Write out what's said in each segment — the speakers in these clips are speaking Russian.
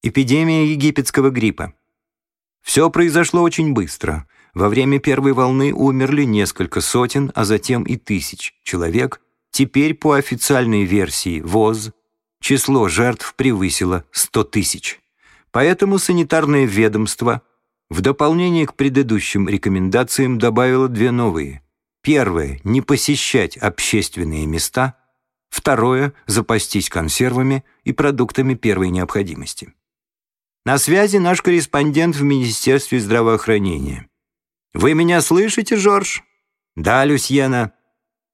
Эпидемия египетского гриппа. Все произошло очень быстро. Во время первой волны умерли несколько сотен, а затем и тысяч человек. Теперь, по официальной версии ВОЗ, число жертв превысило 100 тысяч. Поэтому санитарное ведомство в дополнение к предыдущим рекомендациям добавило две новые. Первое – не посещать общественные места. Второе – запастись консервами и продуктами первой необходимости. На связи наш корреспондент в Министерстве здравоохранения. «Вы меня слышите, Жорж?» «Да, Люсьена.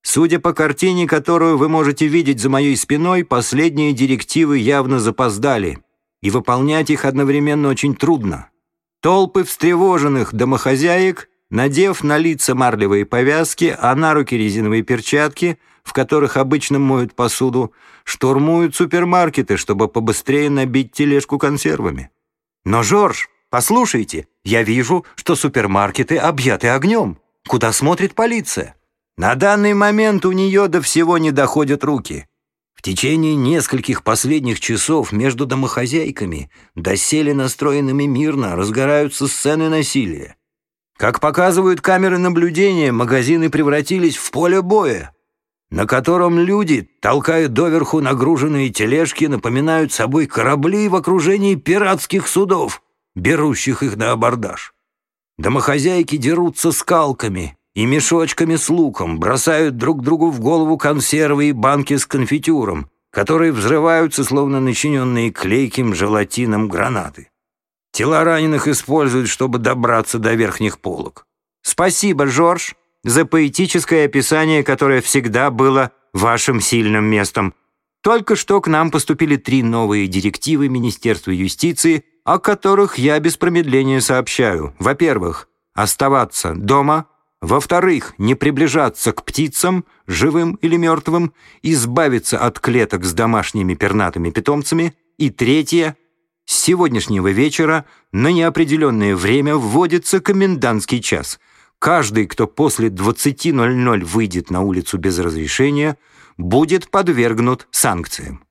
Судя по картине, которую вы можете видеть за моей спиной, последние директивы явно запоздали, и выполнять их одновременно очень трудно. Толпы встревоженных домохозяек, надев на лица марлевые повязки, а на руки резиновые перчатки, в которых обычно моют посуду, штурмуют супермаркеты, чтобы побыстрее набить тележку консервами. Но, Жорж, послушайте, я вижу, что супермаркеты объяты огнем. Куда смотрит полиция? На данный момент у нее до всего не доходят руки. В течение нескольких последних часов между домохозяйками, доселе настроенными мирно, разгораются сцены насилия. Как показывают камеры наблюдения, магазины превратились в поле боя, на котором люди толкают доверху нагруженные тележки, напоминают собой корабли в окружении пиратских судов, берущих их на абордаж. Домохозяйки дерутся скалками и мешочками с луком, бросают друг другу в голову консервы и банки с конфитюром, которые взрываются, словно начиненные клейким желатином гранаты. Тела раненых используют, чтобы добраться до верхних полок. «Спасибо, Жорж!» За поэтическое описание, которое всегда было вашим сильным местом. Только что к нам поступили три новые директивы Министерства юстиции, о которых я без промедления сообщаю. Во-первых, оставаться дома. Во-вторых, не приближаться к птицам, живым или мертвым, избавиться от клеток с домашними пернатыми питомцами. И третье, с сегодняшнего вечера на неопределенное время вводится комендантский час – Каждый, кто после 20.00 выйдет на улицу без разрешения, будет подвергнут санкциям.